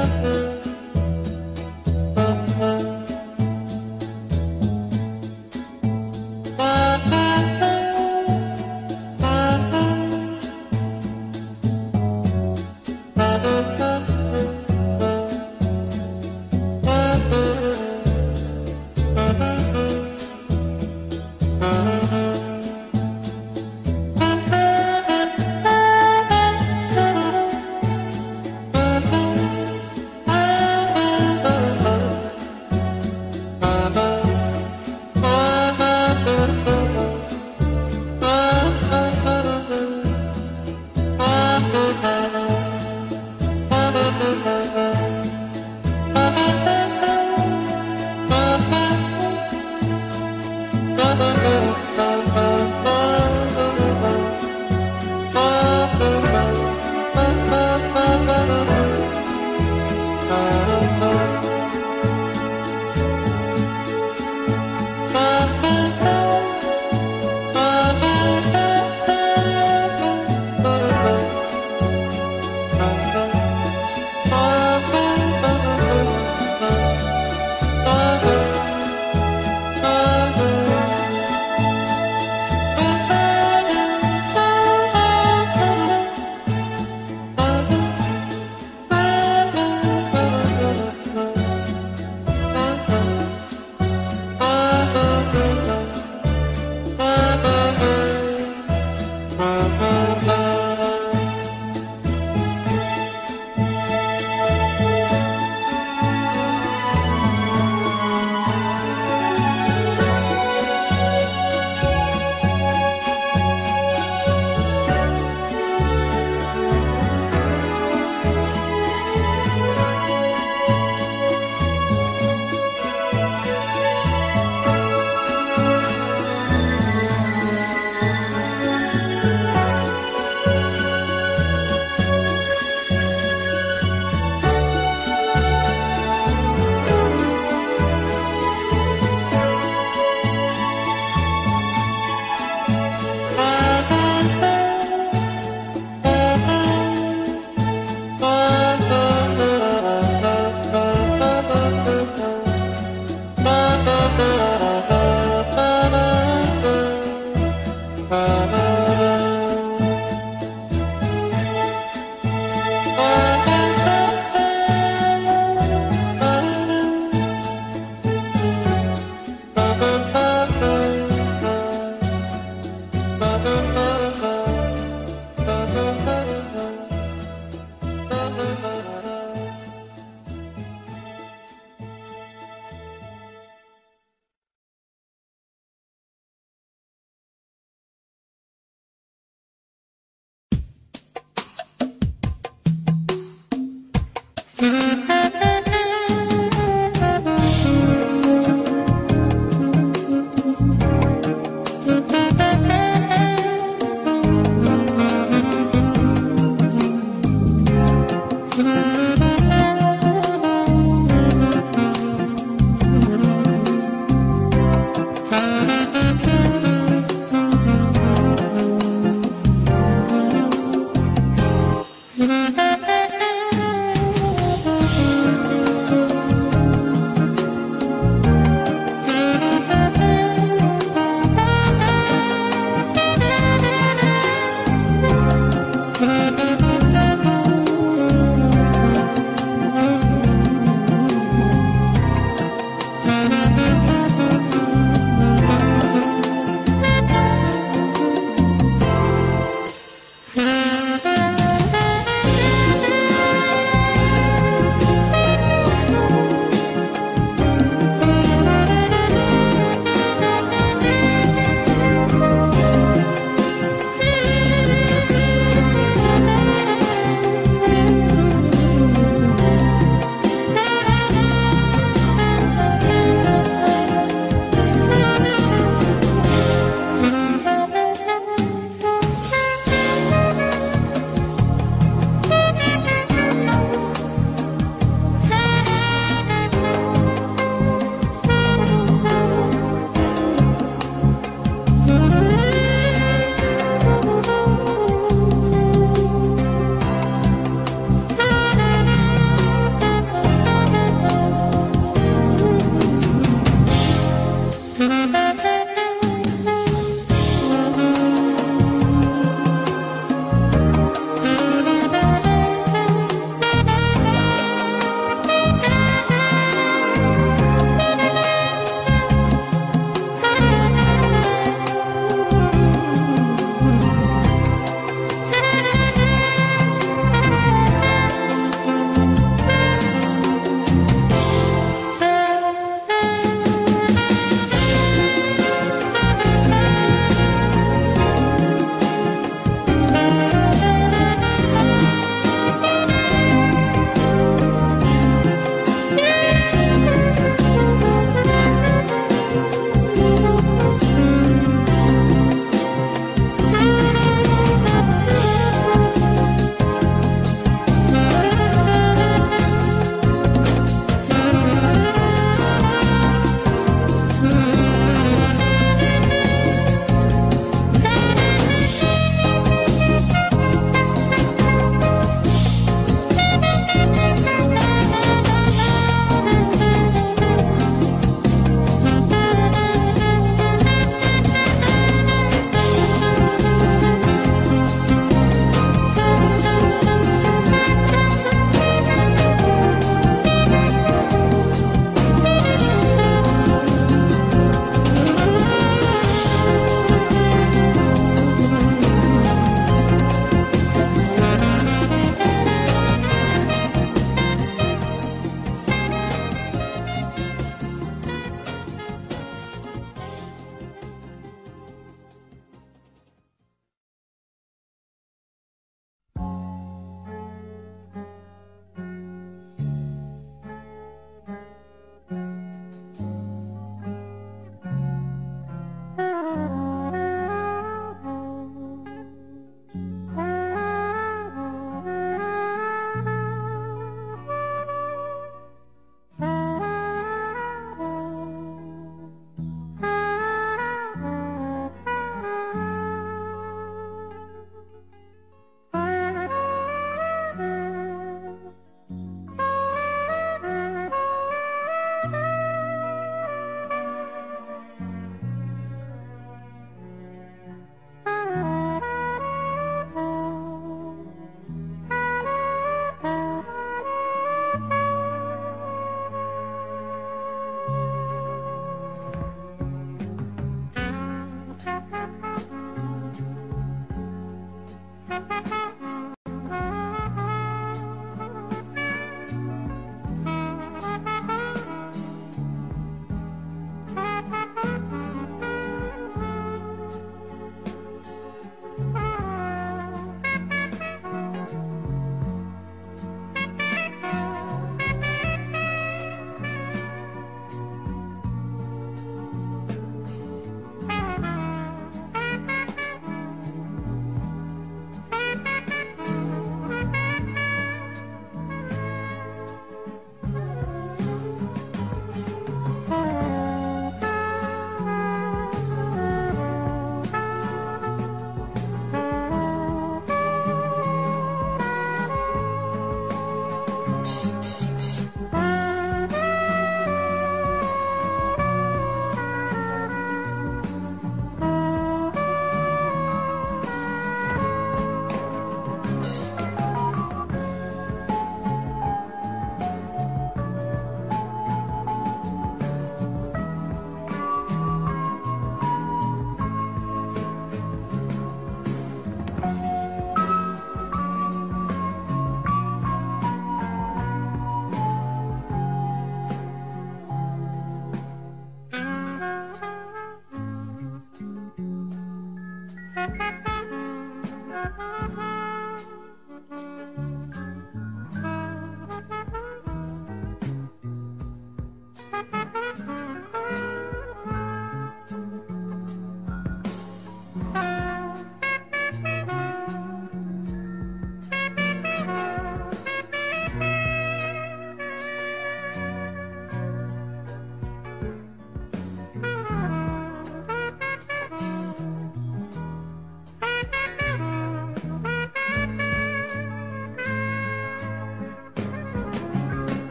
Música